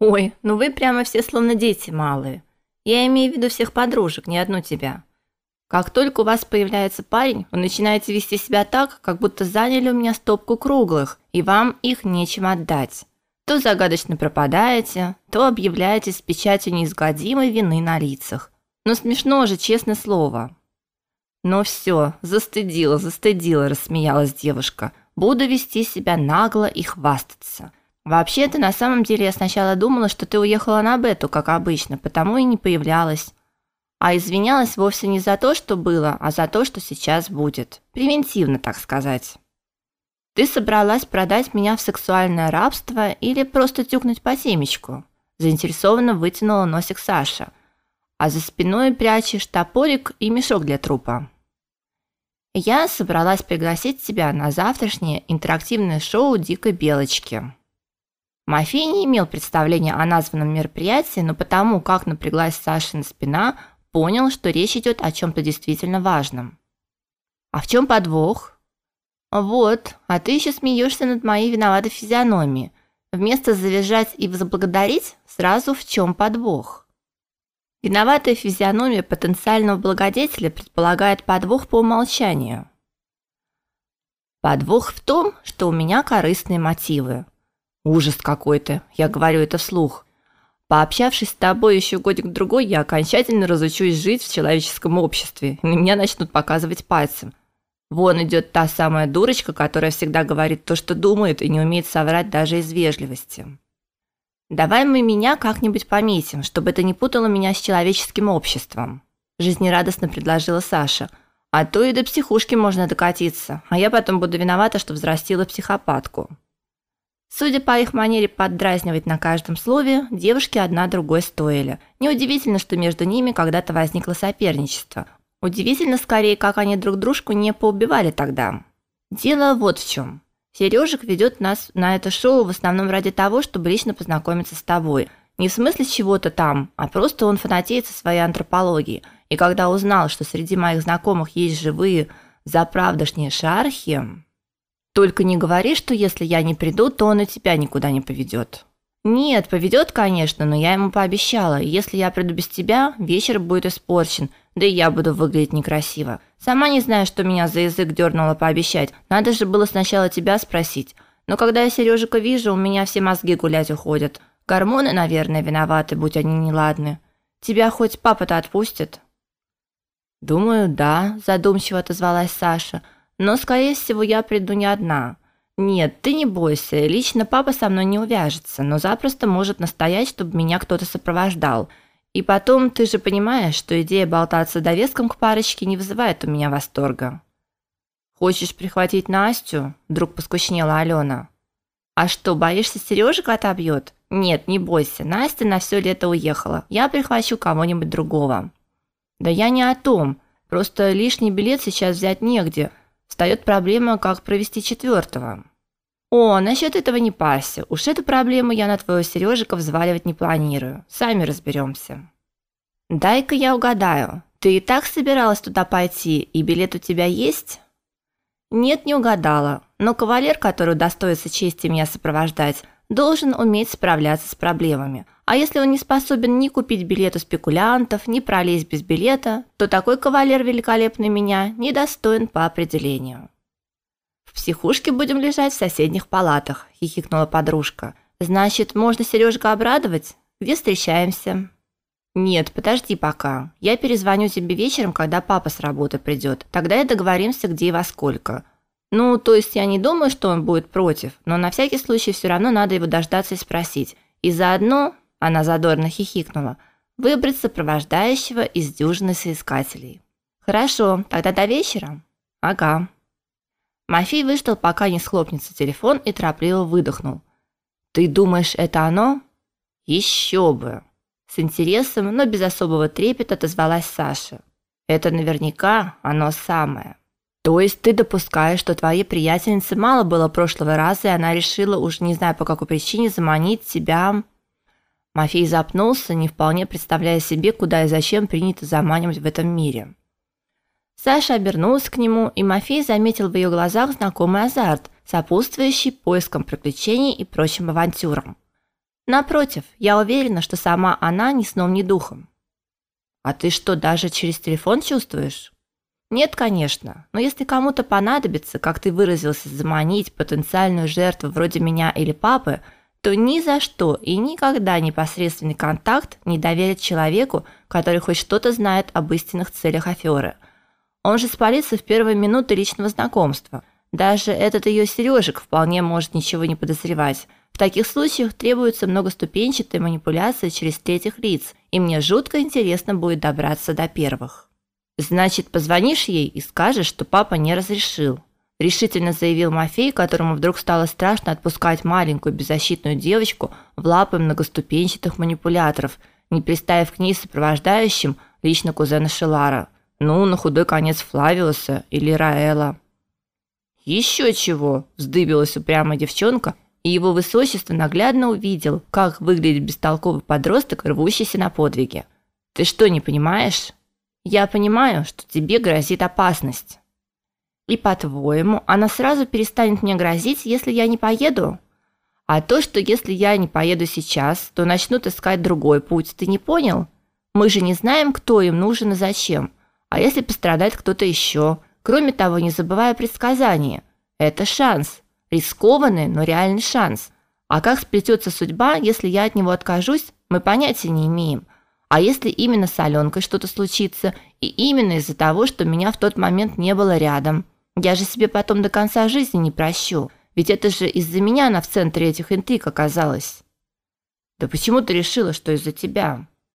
Ой, ну вы прямо все словно дети малые. Я имею в виду всех подружек, не одну тебя. Как только у вас появляется парень, вы начинаете вести себя так, как будто заняли у меня стопку круглых, и вам их нечем отдать. То загадочно пропадаете, то объявляете с печатью неизгладимой вины на лицах. Но смешно же, честное слово. Ну все, застыдила, застыдила, рассмеялась девушка. Буду вести себя нагло и хвастаться. Вообще-то, на самом деле, я сначала думала, что ты уехала на Бету, как обычно, потому и не появлялась. А извинялась вовсе не за то, что было, а за то, что сейчас будет. Превентивно, так сказать. Ты собралась продать меня в сексуальное рабство или просто тюкнуть по семечку? Заинтересованно вытянула носик Саша. А за спиной прячешь топорик и мешок для трупа. Я собралась пригласить тебя на завтрашнее интерактивное шоу Дикой Белочки. Мафей не имел представления о названном мероприятии, но потому, как напряглась Сашина спина, понял, что речь идет о чем то действительно важном. А в чем подвох? Вот, а ты еще смеешься над моей виноватой физиономией. Вместо завизжать и возблагодарить, сразу в чем подвох? Виноватая физиономия потенциального благодетеля предполагает подвох по умолчанию. Подвох в том, что у меня корыстные мотивы. Ужас какой-то, я говорю это вслух. Пообщавшись с тобой еще годик-другой, я окончательно разучусь жить в человеческом обществе, и на меня начнут показывать пальцем. Вон идет та самая дурочка, которая всегда говорит то, что думает, и не умеет соврать даже из вежливости. Давай мы меня как-нибудь пометим, чтобы это не путало меня с человеческим обществом, жизнерадостно предложила Саша. А то и до психушки можно докатиться, а я потом буду виновата, что взрастила психопатку. Судя по их манере поддразнивать на каждом слове, девушки одна другой стоили. Неудивительно, что между ними когда-то возникло соперничество. Удивительно скорее, как они друг дружку не поубивали тогда. Дело вот в чем. Сережик ведет нас на это шоу в основном ради того, чтобы лично познакомиться с тобой. Не в смысле чего-то там, а просто он фанатеет со своей антропологией. И когда узнал, что среди моих знакомых есть живые, заправдошние шархи, только не говори, что если я не приду, то он и тебя никуда не поведет. Нет, поведет, конечно, но я ему пообещала. Если я приду без тебя, вечер будет испорчен, да и я буду выглядеть некрасиво. Сама не знаю, что меня за язык дернуло пообещать. Надо же было сначала тебя спросить. Но когда я Сережика вижу, у меня все мозги гулять уходят. Гормоны, наверное, виноваты, будь они неладны. Тебя хоть папа-то отпустит? Думаю, да, задумчиво отозвалась Саша. Но, скорее всего, я приду не одна. Нет, ты не бойся. Лично папа со мной не увяжется, но запросто может настоять, чтобы меня кто-то сопровождал. И потом, ты же понимаешь, что идея болтаться довеском к парочке не вызывает у меня восторга. Хочешь прихватить Настю? Вдруг поскучнела Алена. А что, боишься, Сережа отобьет? Нет, не бойся. Настя на все лето уехала. Я прихвачу кого-нибудь другого. Да я не о том. Просто лишний билет сейчас взять негде. Встает проблема, как провести четвертого. О, насчет этого не парься. Уж эту проблему я на твоего Сережика взваливать не планирую. Сами разберемся. Дай-ка я угадаю. Ты и так собиралась туда пойти, и билет у тебя есть? Нет, не угадала. Но кавалер, который удостоится чести меня сопровождать, должен уметь справляться с проблемами. А если он не способен ни купить билет у спекулянтов, ни пролезть без билета, то такой кавалер великолепный меня недостоин по определению. В психушке будем лежать в соседних палатах, хихикнула подружка. Значит, можно Сережка обрадовать? Где встречаемся? Нет, подожди пока. Я перезвоню тебе вечером, когда папа с работы придет. Тогда и договоримся, где и во сколько. Ну, то есть я не думаю, что он будет против, но на всякий случай все равно надо его дождаться и спросить. И заодно, она задорно хихикнула, выбрать сопровождающего из дюжины соискателей. Хорошо, тогда до вечера. Ага. Мафий выждал, пока не схлопнется телефон и торопливо выдохнул. Ты думаешь, это оно? Еще бы. С интересом, но без особого трепета отозвалась Саша. Это наверняка оно самое. То есть ты допускаешь, что твоей приятельнице мало было прошлого раза, и она решила, уж не знаю по какой причине, заманить тебя. Мафей запнулся, не вполне представляя себе, куда и зачем принято заманивать в этом мире. Саша обернулась к нему, и Мафей заметил в ее глазах знакомый азарт, сопутствующий поискам приключений и прочим авантюрам. Напротив, я уверена, что сама она ни сном, ни духом. А ты что, даже через телефон чувствуешь? Нет, конечно. Но если кому-то понадобится, как ты выразился, заманить потенциальную жертву вроде меня или папы, то ни за что и никогда непосредственный контакт не доверят человеку, который хоть что-то знает об истинных целях аферы. Он же спалится в первые минуты личного знакомства. Даже этот ее Сережик вполне может ничего не подозревать. В таких случаях требуется многоступенчатая манипуляция через третьих лиц, и мне жутко интересно будет добраться до первых. Значит, позвонишь ей и скажешь, что папа не разрешил, решительно заявил Мафей, которому вдруг стало страшно отпускать маленькую беззащитную девочку в лапы многоступенчатых манипуляторов, не приставив к ней сопровождающим лично кузена Шелара. Ну, на худой конец Флавиуса или Раэла. Еще чего, вздыбилась упрямая девчонка, и его высочество наглядно увидел, как выглядит бестолковый подросток, рвущийся на подвиги. Ты что, не понимаешь? Я понимаю, что тебе грозит опасность. И по-твоему, она сразу перестанет мне грозить, если я не поеду? А то, что если я не поеду сейчас, то начнут искать другой путь, ты не понял? Мы же не знаем, кто им нужен и зачем. А если пострадает кто-то еще? Кроме того, не забывай о предсказании. Это шанс. Рискованный, но реальный шанс. А как сплетется судьба, если я от него откажусь, мы понятия не имеем. А если именно с Аленкой что-то случится, и именно из-за того, что меня в тот момент не было рядом – я же себе потом до конца жизни не прощу, ведь это же из-за меня она в центре этих интриг оказалась. Да почему ты решила, что из-за тебя?